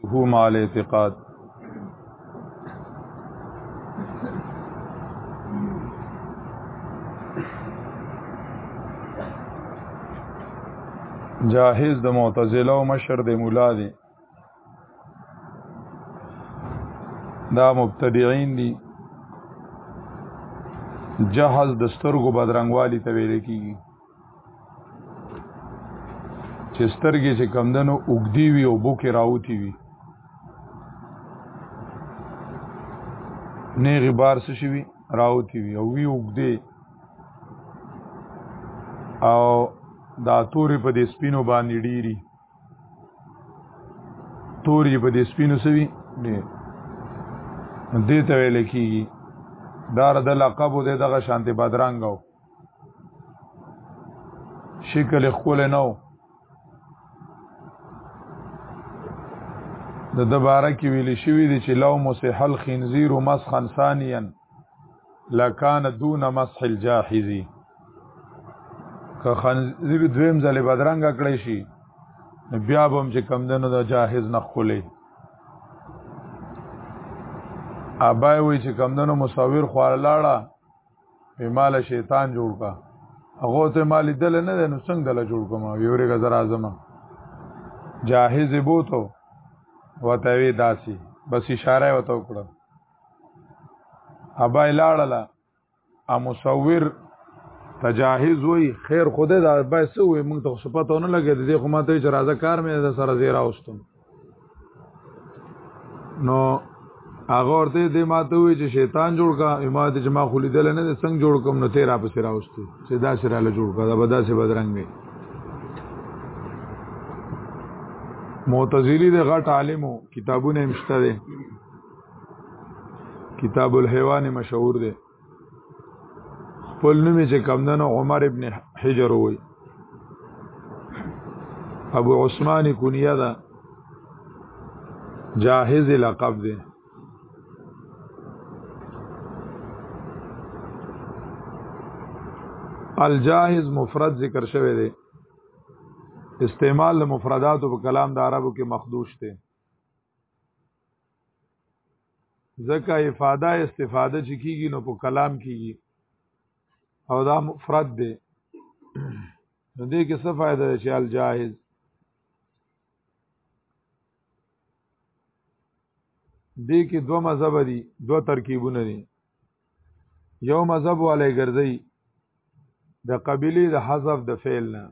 هو مع الاعتقاد جاهز د معتزله او مشر د مولا دی دا مبتدعين دي جهاز د سترګو بدرنګوالي ته ویل کیږي چې سترګې چې کمدنو اوګدی وي او بو کې راوتی وي نه غبار څه شي وي راوتی وي او وی اوګدی او دا تورې په دې سپینو باندې ډیری تورې په دې سپینو سوي ډیر دې ته ویل کیږي دا د لقب د دغه شانته بدرنګو شکل خپل نه و د دوباره کې ویل شوی دی چې لو مسح الخنزير مسخا ثانيا لکان دون مسح الجاحزي که خنزير دویم ځلې بدرنګ کړی شي بیا به هم چې کم دنو د جاهز نه خولې ابای وی چې کم دنو مصور خو لاړه په مال شیطان جوړ کا هغه ته مال دل نه ده نو څنګه دل جوړ کوم یو رګه زر اعظم جاهز بوته وته وی داسي بس اشاره وته وکړه ابا لاړلا ا مصور تجاهز وی خیر خوده دا بس وی موږ ته صفته نه لګی دې خو ماته چې راځه کار مې سره زیرا واستم نو هغه ورته دې ماته وی چې شیطان جوړ کا ما دې جما خو لیدل نه دې څنګه جوړ کوم نو تیرا په سر اوستي چې دا سره له جوړ کا دا بدا سه بدرنګ وي معتزلی دې غټ عالمو کتابونه مشته دي کتاب الحیوان مشهور دي خپل نوم چې کمدنو عمر ابن حجر وي ابو عثمان کنیه ده جاهز لقب ده الجاهز مفرد ذکر شوی دی استعمال مفردات په کلام د عربو کې مخدوش دی ځکه افاده استفاده چې کیږي نو په کلام کیږي او دا مفرد دی نو دې کې څه فائدہ ده چې الجاهز دې کې دوه مذهب دي دوه ترکیبونه دي یو مذهب والے ګرځي د قبيله د حذف د فعل نه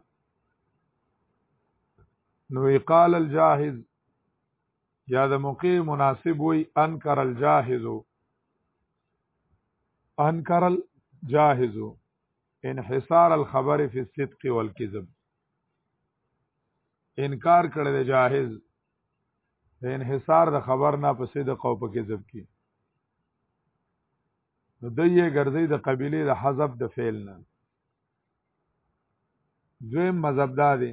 نو قال الجاهز یا د موقع مناسب وي انکر الجاهز انکر الجاهز انحصار الخبر فی الصدق والكذب انکار کړی د جاهز د انحصار د خبر نه په صدق او په کذب کې نو د یې ګرځي د قبيله د حذف د فعل نه دویم مذهب دا دی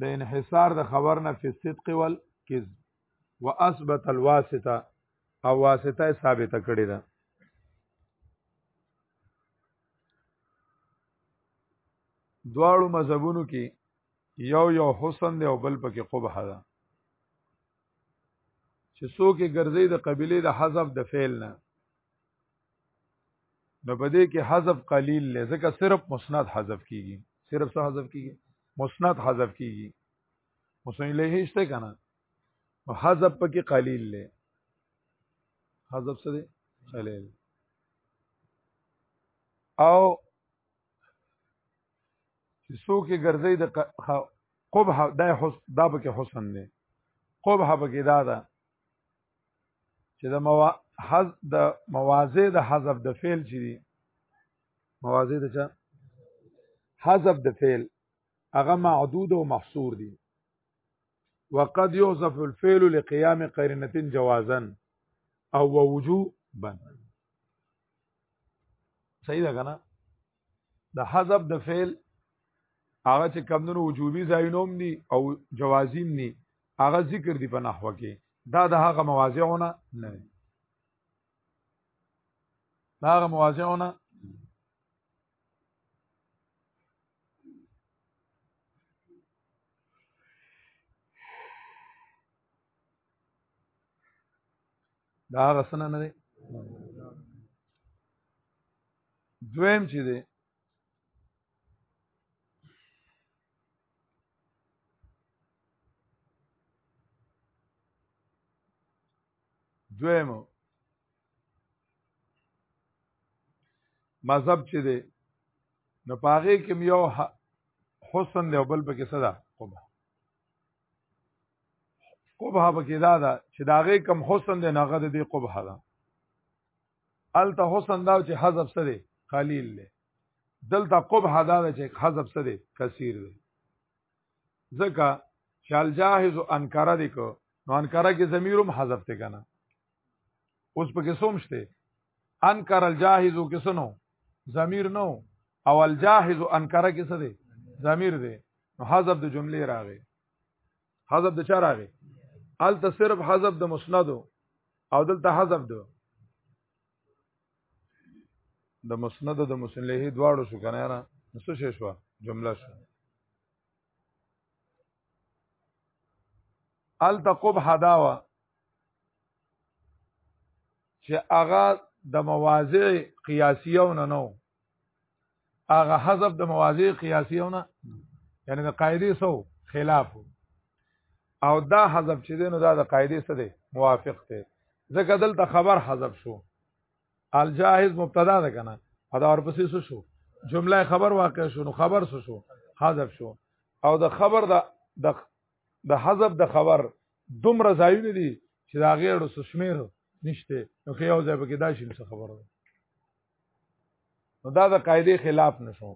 د انحصار د خبر نه فی صدق ول کذب واثبت الواسطه او واسطه ثابت کړی ده دواړو مذهبونو کې یو یو حسن دی او بل پکې قبح ده چې څوک ګرځي د قبيله د حذف د فعل نه نو په دې کې حذف قلیل لې ځکه صرف مسند حذف کیږي صرف څه حذف کیږي مسند حذف کیږي مسند له هیڅته کنه نو حذف پکې قلیل لې حذف څه دی قلیل او چې څوک ګرځي د قبح د حسن دا پکې حسن دی قبح پکې دا ده چې د موا حز د موازه د حذف د فعل چې دي موازه د چا حذف د فعل هغه معدود او محصور دي وقد يوصف الفعل لقيام قرينه جوازا او وجوبا صحیح ده کنه د حذف د فعل هغه چې کمونو وجوبي ځایونوم دي او جوازیم دي هغه ذکر دي په نحوه کې دا د هغه مواضعونه نه دي دا هغه مواضعونه دا هغه سنه نه دی دویم چې دی دویم مذهب چې دی نو پاغه کې یو حسن دی او بل پکې صدا قبه قبه پکې دا ده چې دا غي کم حسن دی ناغه د دې قبه ده الته حسن دا چې حذف سره قلیل دی دلته قبه دا ده چې حذف سره کثیر دی ځکه شال جاهز انکره دی کو نو انکره کې ضمیرم حذف ته کنه اوس په کې سومشته انکر الجاهز کسنو ضمیر نو او الجاهز انکر کې څه دی ضمیر دی نو حذف د جملې راغی حذف د چا راغی الته صرف حذف د مسند او دلته حذف د د مسند د مسلې دواړو شو کنه نه څه شو جمله شو ال تقب حداوا چې هغه د مواضع قیاسیونه نو هغه حذف د مواضع قیاسیونه یعنی د قاعده سو خلاف او دا حذف چې دینو دا د قاعده سره موافق دی ځکه دلته خبر حذف شو الجاهز مبتدا ده کنه ادا اور پسې سو شو جمله خبر واقع شو نو خبر سو شو حذف شو او د خبر د د حذف د خبر دومره ځایونه دي چې دا غیر سو شمیر نشته نو که یو ځای پکې دا شي څه خبره نو دا د قاعده خلاف نشو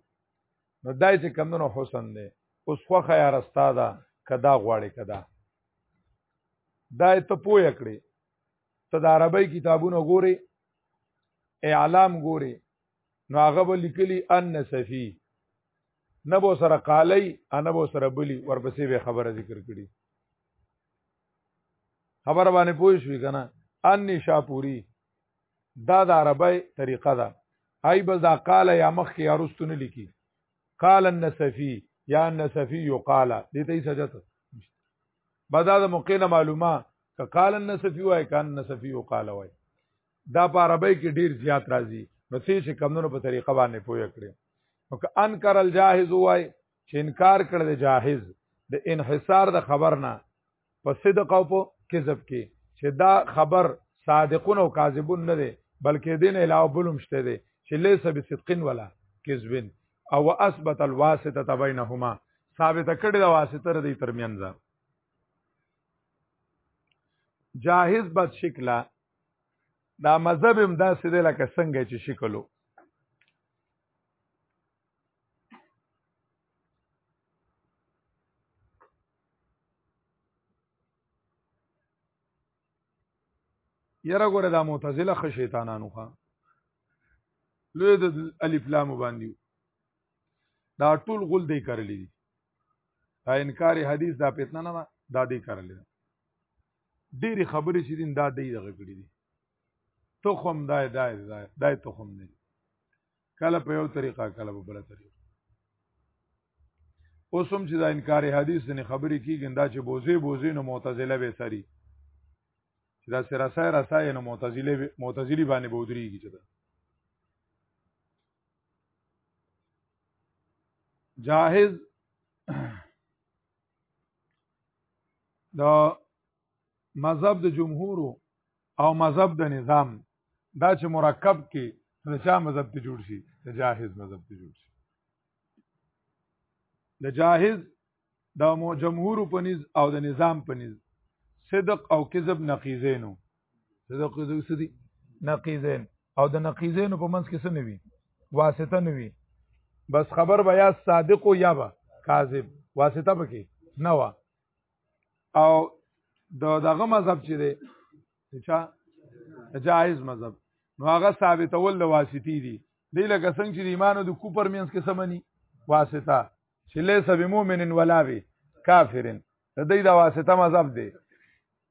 نو دای چې کمونو حسن دی اوس خوخه یا رستا ده کدا غواړي کدا دا ته پوهه کړی ته د عربی کتابونو ګوري اعلام ګوري نو هغه به لیکلی ان نسفی نه بو سره قالی ان بو سره بلی ورپسې به خبره ذکر کړي خبر باندې پوه شوې کنه ان نشاپوری دا د عربی طریقه ده ای بل دا قال یا مخ کې ارستو نه لیکي قال النسفی یا النسفی یقال دې ته یې سجته بدا د موقع نه معلومه ک قال النصفی وای کان النصفی قال وای دا په عربی کې ډیر زیات راځي نو څه چې کمونو په طریقه باندې پوهه کړی نو ک انکر الجاهز وای چې انکار کړ د جاهز د انحصار د خبر نه په صدق او په کذب کې چې دا خبر صادقون او کاذبون نه دی بلکې دین علاوه بلوم شته دی چې لیس بصدقین ولا کذبین او اثبت الواسطه بینهما ثابت کړی دا واسطه ردی ترمنځ جاهز بد شکله دا مذهب هم داسې دی لکه څنګه چې شکلو یره ګوره دا معتزله خ شیطانانو ښا لوی د الف لام باندې دا ټول غول دی کړلې دي دا انکار حدیث دا پیتنه نه دا دی کړلې ډېری خبرې چې دین دا دی دغه کړې دي تخم دا دا دا تخم نه کله په یو طریقه کله په بل طریقه اوس هم چې دا انکار حدیث نه خبرې کیږي دا چې بوزي بوزي نو معتزله به سری چې دا سره سره رسای نو معتزله معتزلی باندې بودريږي چې دا جاهز دا مذهب د جمهور او مذهب د نظام دا چې مرکب کې د چا مذهب ته جوړ شي د جاهز مذهب ته جوړ شي د جاهز د جمهور په نيز او د نظام په نيز صدق او کذب نقیزینو صدق او کذب سدي نقیزین او د نقیزینو په منځ کې څه نوي واسطه نوي بس خبر بیا صادق او یا با کاذب واسطه پکې نه و او د دغه مذهب چې دی چا جائز مذهب نو هغه ثابتول د واسطي دي دی لکه څنګه چې د ایمانو د کوپر مینس کې سمني واسطه چې لیس بمؤمن ولا به کافر د دې د واسطه مذهب دی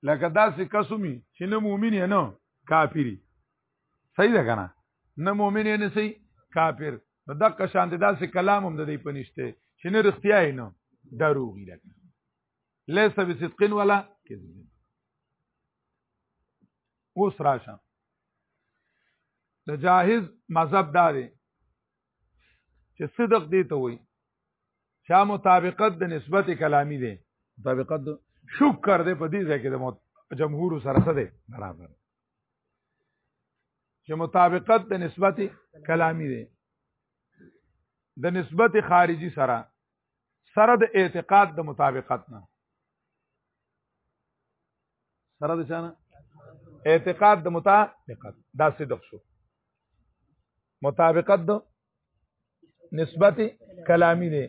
لکه داسې قسمی چې نه مؤمن نه کافری صحیح ده کنه نه مؤمن نه صحیح کافر نو دغه شان د داسې کلام هم د دې پنيشته چې نه رښتیا یې نه دروغی لکه ليس بصدق ولا كذب اوس راشه د جاهز مذهب داري چې صدق دی ته وي شا مطابقت د نسبت کلامی دی مطابقت د شکر دی په دې ځای کې د جمهور سره سره برابر چې مطابقت د نسبت کلامی دی د نسبت خارجي سره سره د اعتقاد د مطابقت نه سره د چانه اعتقاد د مطابقت دا صدق شو مطابقت د نسبت کلامی دی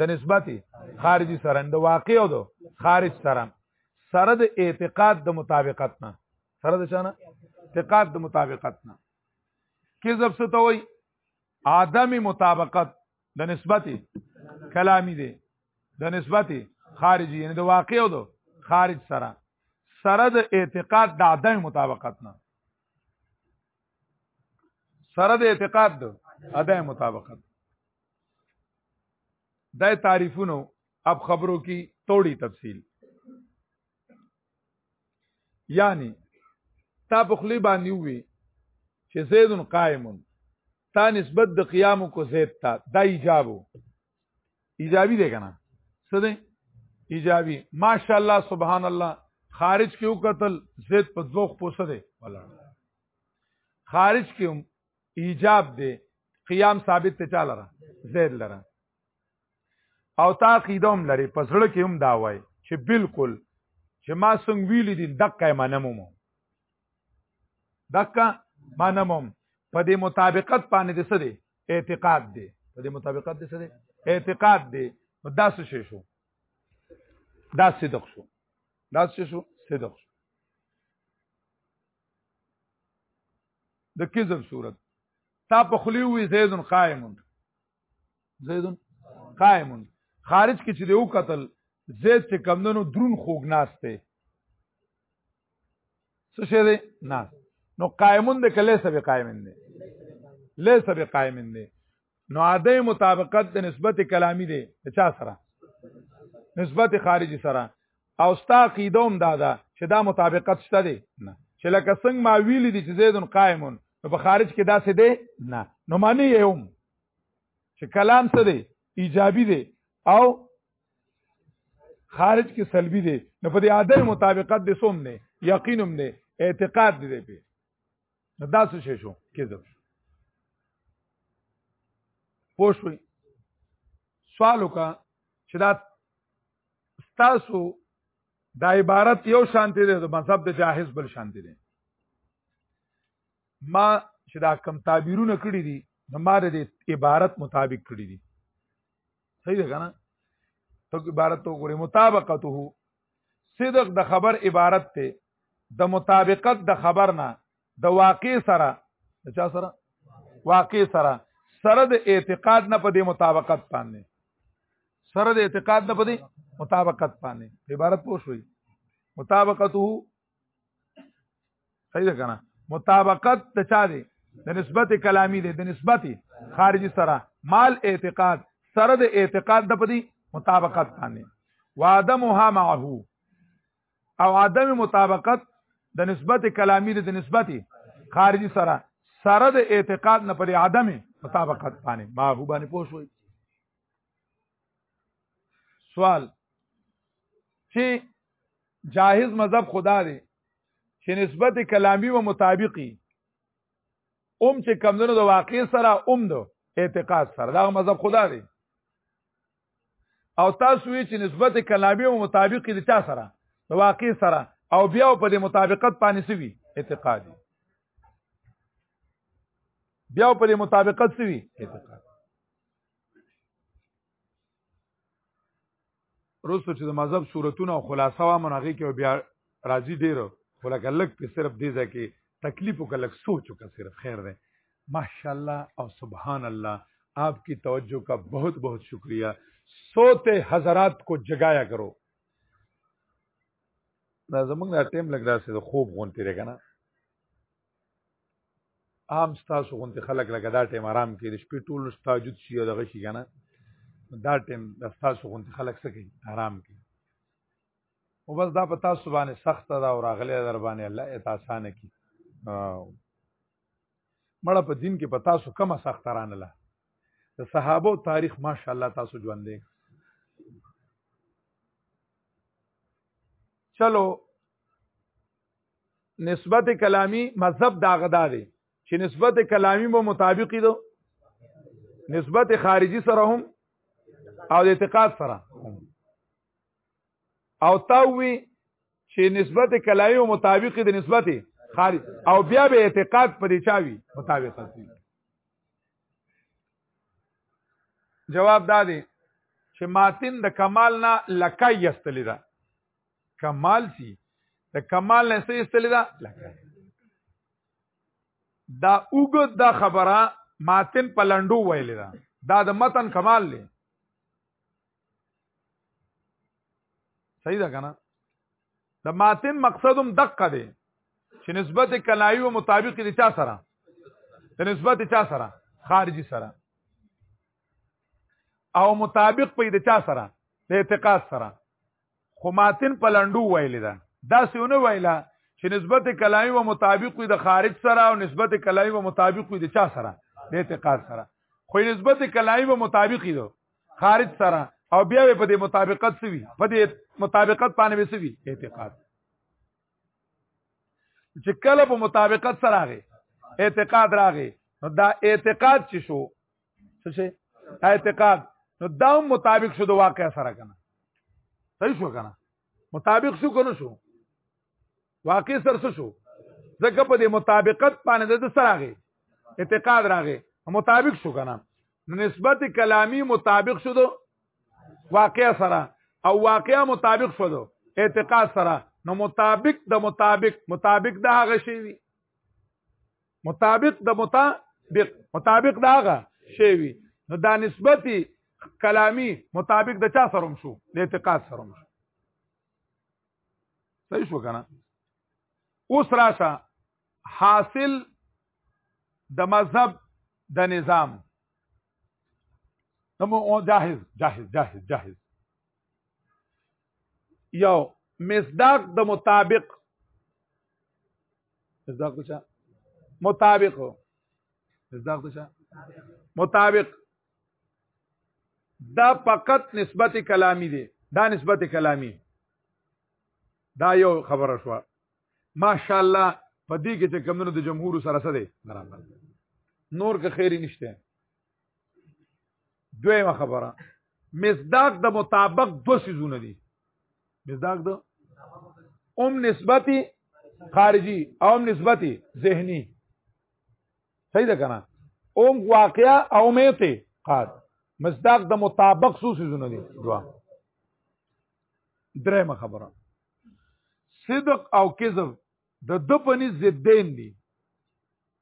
د نسبت خارجي سره د واقع او د خارج سره سره د اعتقاد د مطابقت نه سره د چانه اعتقاد د مطابقت نه کذب څه ته وای عدم مطابقت د نسبت کلامی دی د نسبت خارجي یعنی د واقع او د خارج سره سره د اعتقاد د عدم مطابقت نه سره د اعتقاد دو ادا مطابقت دا تعریفونو اب خبرو کی توڑی تفصیل یعنی تا په خلی باندې وی چې زید قائم تا نسبت د قیام کو زید تا دا ایجابو ایجابي دی کنه څه دی ایجابي ماشاءالله سبحان الله خارج کې وکتل زید په دوخ پوسه دی ولاړ خارج کې هم ایجاب دی قیام ثابت ته چاله را زید لره او تا قیدوم لري پسړه کې هم دا وای چې بالکل چې ما څنګه ویل دي دقه منمم دقه منمم په دې مطابقت باندې څه دی اعتقاد دی په دې مطابقت دې څه دی اعتقاد دی نو دا څه شي شو دا صدق شو دا څه شو صدق شو د کذب صورت تا په خلی وی زید قائم زید قائم خارج کې چې دی او قتل زید چې کمندونو درون خوګناسته څه شي دی ناس نو قائمون د کله سبي قائمن دی ليس بقائمن دی نو عاده مطابقت د نسبت کلامی دی د چا سره نسبت خارجي سره او ستا قیدوم دادا چې دا مطابقت شته دی نه چې لکه څنګه ما ویل دي چې زیدون قائمون نو په خارج کې داسې دی نه نو معنی یوم چې کلام څه دی ایجابي دی او خارج کې سلبي دی نو په دې عدم مطابقت د سوم نه یقینم نه اعتقاد دی په نو دا څه شي شو کېدل پوښوي سوال وکا چې دا تاسو دا عبارت یو شانتی دی د مذهب د جاهز بل شانتی دی ما چې دا کم تعبیرونه کړی دي نو ما د عبارت مطابق کړی دي صحیح ده کنه تو عبارت تو ګوري مطابقته صدق د خبر عبارت ته د مطابقت د خبر نه د واقع سره د چا سره واقع سره سره د اعتقاد نه په دې مطابقت باندې سره د اعتقاد نه په دې مطابقت باندې عبارت پوه شوي مطابقته صحیح ده کنه مطابقت د چا دی د نسبت کلامی دی د نسبت خارجي سره مال اعتقاد سره د اعتقاد د پدی مطابقت باندې وادمها معه او عدم مطابقت د نسبت کلامی دی د نسبت خارجي سره سره د اعتقاد نه پدی عدم مطابقت باندې ما هو باندې پوښوي سوال چې جاهز مذهب خدا دی چې نسبت کلامی و مطابقی اوم چې کمزونو د واقع سره اوم دو اعتقاد سره دا مذهب خدا دی او تاسو وی چې نسبت کلامی و مطابقی د چا سره د واقع سره او بیا په دې مطابقت باندې سوي اعتقادي بیا په دې مطابقت سوي اعتقاد روسو چې د مذهب صورتونه او خلاصه وا منغه کې بیا راضی ډیر ولکه لک په صرف دې ځکه تکلیف او کلک سوچ او صرف خیر ده ماشاءالله او سبحان الله آپ کی توجہ کا بہت بہت شکریہ سوتے حضرات کو جگایا کرو دا زمونږ د ټیم لګ داسې د خوب غونتی دی که نه عام ستاسو غونډې خلک لکه دا ټیم آرام کې د شپې ټول تاجود شي او دغه شي کنه دا ټیم د ستاسو غونډې خلک سکي آرام کې او بس دا په تاسو باندې سخت ده او راغلی در باندې الله یې تاسانه کی مړه په دین کې په تاسو کومه سخت رانه له د صحابه تاریخ ماشاءالله تاسو ژوند دی چلو نسبت کلامی مذهب دا غدا دی چې نسبت کلامی مو مطابقی دو نسبت خارجی سره هم او د اعتقاد سره او تاوی چې نسبت کلامی مو مطابقی د نسبت خارج او بیا به اعتقاد پرې چاوي مطابق اسی جواب دا دی چې ماتن د کمال نه لکای یستلی ده کمال سي د کمال نه څه استل دا لکه دا اوګد دا خبره ماتن پلندو ویل دا دا د متن کمال دی صحیح ده کنه د ماتن مقصدم دقه دی چې نسبت کلایو مطابق دي چا سره د نسبت چا سره خارجي سره او مطابق په د چا سره د اعتقاد سره خو ماتن په لندو ویل ده دا سونه ویلا چې نسبت کلامی و مطابق وي د خارج سره او نسبت کلامی و مطابق وي د چا سره د اعتقاد سره خو نسبت کلامی و مطابق وي د خارج سره او بیا په دې مطابقت سوي په دې مطابقت باندې وسوي اعتقاد چې کله په مطابقت سره راغی اعتقاد راغی نو دا اعتقاد چې شو څه شي اعتقاد نو دا مطابق شو د واقع سره کنه صحیح شو کنه مطابق شو کنه شو واقع سره څه شو ځکه په دې مطابقت باندې د سره راغی اعتقاد راغی مطابق شو کنه نو نسبت کلامی مطابق شو دو واقع سره او واقع مطابق شو دو اعتقاد سره نو مطابق د مطابق مطابق د هغه شی وی مطابق د مطابق مطابق داغه شی وي نو دا نسبتي کلامی مطابق د چا سره شو د اعتقاد سره شو صحیح شو کنه اوس راشه حاصل د مذهب د نظام نو جاهز جاهز جاهز جاهز یو مصداق د مطابق مصداق د چا مطابق مصداق د چا مطابق دا فقط نسبت کلامی دی دا نسبت کلامی دا یو خبره شو ماشاءالله په دې کې چې کمونو د جمهور سره سره دی برابر نور که خیر نشته دویمه خبره مصداق د مطابق دو سيزونه دي مصداق د اوم نسبتي خارجي او اوم نسبتي ذهني صحیح ده کنه اوم واقعا او میته قاد مصداق د مطابق سو سيزونه دي دوا درېمه خبره صدق او کذب د د پني ضدین دي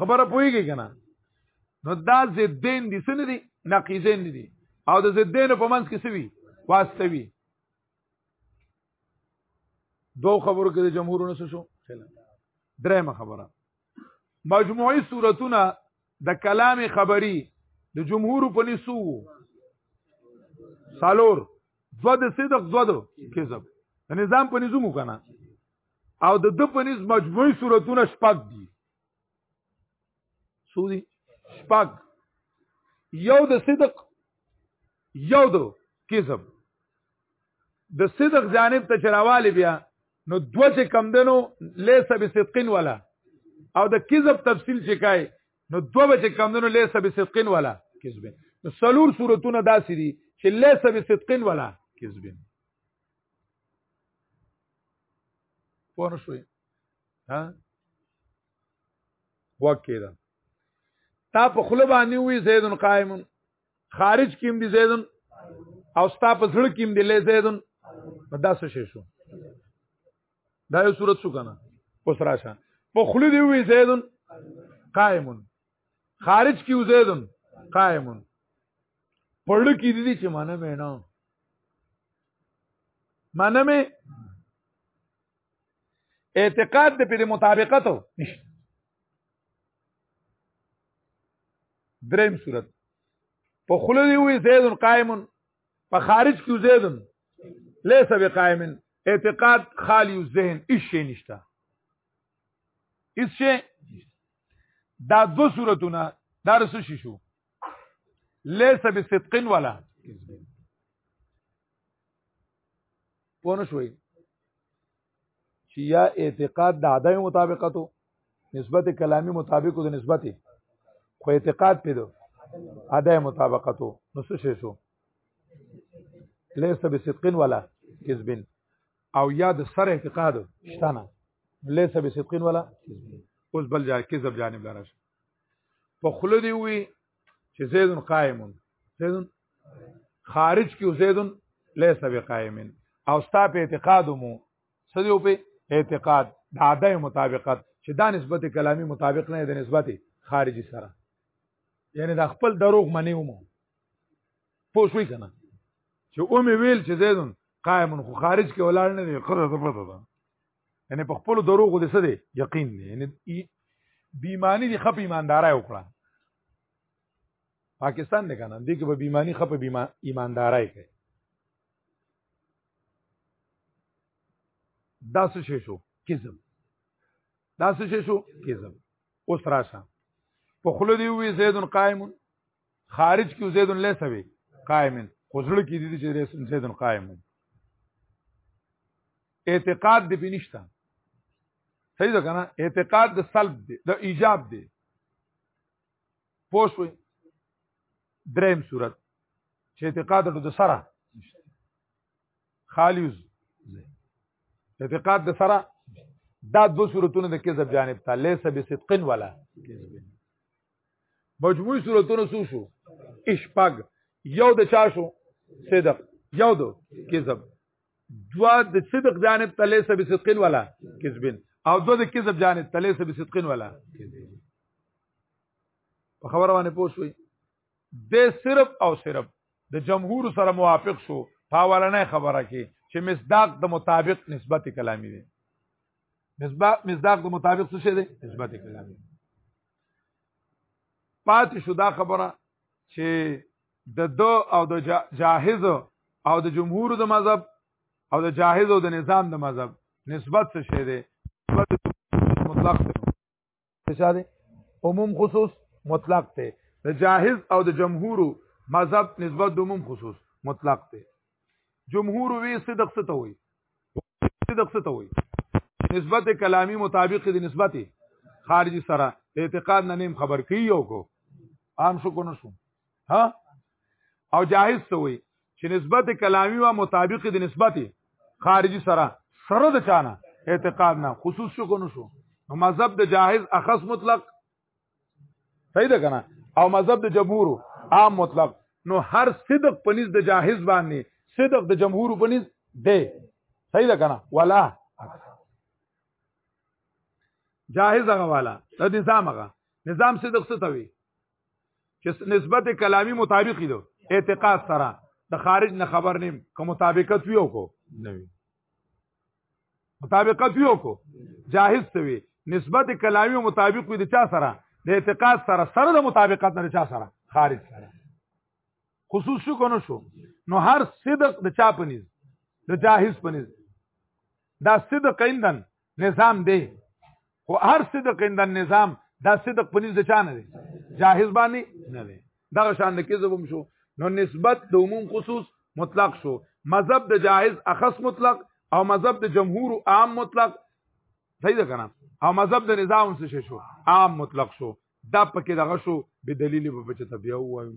خبره پويږي کنه نو دا زدين دي سن دي نقيزين دي او د زدين په منځ کې سوي واستوي دو خبرو کې د جمهورونو څه شو درېمه خبره مجموعي صورتونه د کلام خبري د جمهور په نسو سالور زو د صدق زو د کذب د نظام په نظم کنه او د د په نس مجموعي صورتونه شپږ دي څو دي شپږ یو د صدق یو د کذب د صدق جانب ته چرواله بیا نو دوه چې کم دنو لیسه به صدقین ولا او د کذب تفصیل چې کای نو دوه به چې کم دنو لیسه به صدقین ولا کذب نو سلور صورتونه داسې دي چې لیسه به صدقین ولا کذب پوه نه شوي ها وکې ده تا په خوله باندې وي زیدن قائم خارج کیم دی زیدن او ستا په زړه کیم دی لې زیدن دا څه شي شو دا یو صورت شو کنه اوس راشه په خوله دی وي زیدن قائم خارج کیو زیدن قائم پړ کې دي چې معنی مې نه معنی می اعتقاد د په مطابقت نشته دریم صورت په خله دی وی زید قائم په خارج کې زید ليس بقائم اعتقاد خالی الذهن هیڅ شي نشته هیڅ شي دا دو صورتونه دا رسو شي شو ليس بصدق ولا پونه شوي چې یا اعتقاد د عدم مطابقتو نسبت کلامی مطابقو د نسبت خو اعتقاد پیدو عدم مطابقتو نو څه شي شو ليس بصدق ولا كذب او یا د سر اعتقاد شتنه ليس بصدق ولا كذب اوس بل جا کذب جانب لرش په خله دی وی چې زید قائم زید خارج کې زید ليس بقائم او ستا په اعتقاد مو سدیو په اعتقاد د عاده مطابقت چې دا نسبت کلامی مطابق نه د نسبت خارجي سره یعنی دا خپل دروغ منی ومو پوه شوي کنه چې او مې ویل چې زیدون قائم خو خارج کې ولاړ نه دی خره ته پته ده یعنی په خپل دروغ دي څه دي یقین دي یعنی بیمانی دي خپ ایماندارای وکړه پاکستان دی کنه دې کې به بیمانی خپ بیما ایماندارای کوي دا څه شي شو کذب دا څه شي شو کذب اوس راشه په خله دی وی زید قائم خارج کې زید ليس وي قائم خزړه کې دي چې زید قائم اعتقاد دی بنشتا صحیح ده کنه اعتقاد د سلب دی د ایجاب دی پوښوي دریم صورت چې اعتقاد د سره خالیوز اعتقاد د سره دا دو صورتونه د کذب جانب ته ليس بصدقن ولا مجموعي صورتونه سو شو اشپاګ یو د چا شو صدق یو د کذب دوا د صدق جانب تله سب صدقین والا کذبین او دوا د کذب جانب تله سب صدقین والا په خبره باندې پوښوي د صرف او صرف د جمهور سره موافق شو پاولنه خبره کې چې مصداق د مطابق نسبت کلامی دی مصداق د مطابق څه شی دی نسبت کلامی پاتې شو دا خبره چې د دو او د جاهز او د جمهور د مذهب او د جاهز او د نظام د مذهب نسبت څه شی دی مطلق دی څه شی دی عموم خصوص مطلق دی د جاهز او د جمهور مذهب نسبت د عموم خصوص مطلق دی جمهور وی صدق څه ته وایي دغه څه ته وایي نسبت کلامی مطابق دي نسبت خارجي سره اعتقاد نه نیم خبر کیو کو عام شو کو نه شو ها او جاهز ته وي چې نسبت کلامی وا مطابق دي نسبت خارجي سره سره د چانه اعتقاد نه خصوص شو کو نه شو نو مذهب د جاهز اخص مطلق صحیح ده کنه او مذهب د جمهور عام مطلب نو هر صدق پنځ د جاهز باندې صدق د جمهور پنځ دی صحیح ده کنه ولا جاهز هغه والا د نظام هغه نظام صدق څه توي چې نسبت کلامی مطابق دی اعتقاد سره د خارج نه خبر نیم که مطابقت وی او کو نه وی مطابقت یو کو جاهز توي نسبت کلامی مطابق وي د چا سره د اعتقاد سره سره د مطابقت نه چا سره خارج سره خصوص شو کنه شو نو هر صدق د چا پنيز د جاهز پنيز دا صدق ایندن نظام دی خو هر صدق اند نظام دا صدق پنځ د چانه دی جاهز باندې نه دی دغه شان د کذب هم شو نو نسبت د عموم خصوص مطلق شو مذهب د جاهز اخص مطلق او مذهب د جمهور عام مطلق صحیح ده کنه او مذهب د نظام څه شو عام مطلق شو دا پکې دغه شو به دلیل په بچته بیا وایم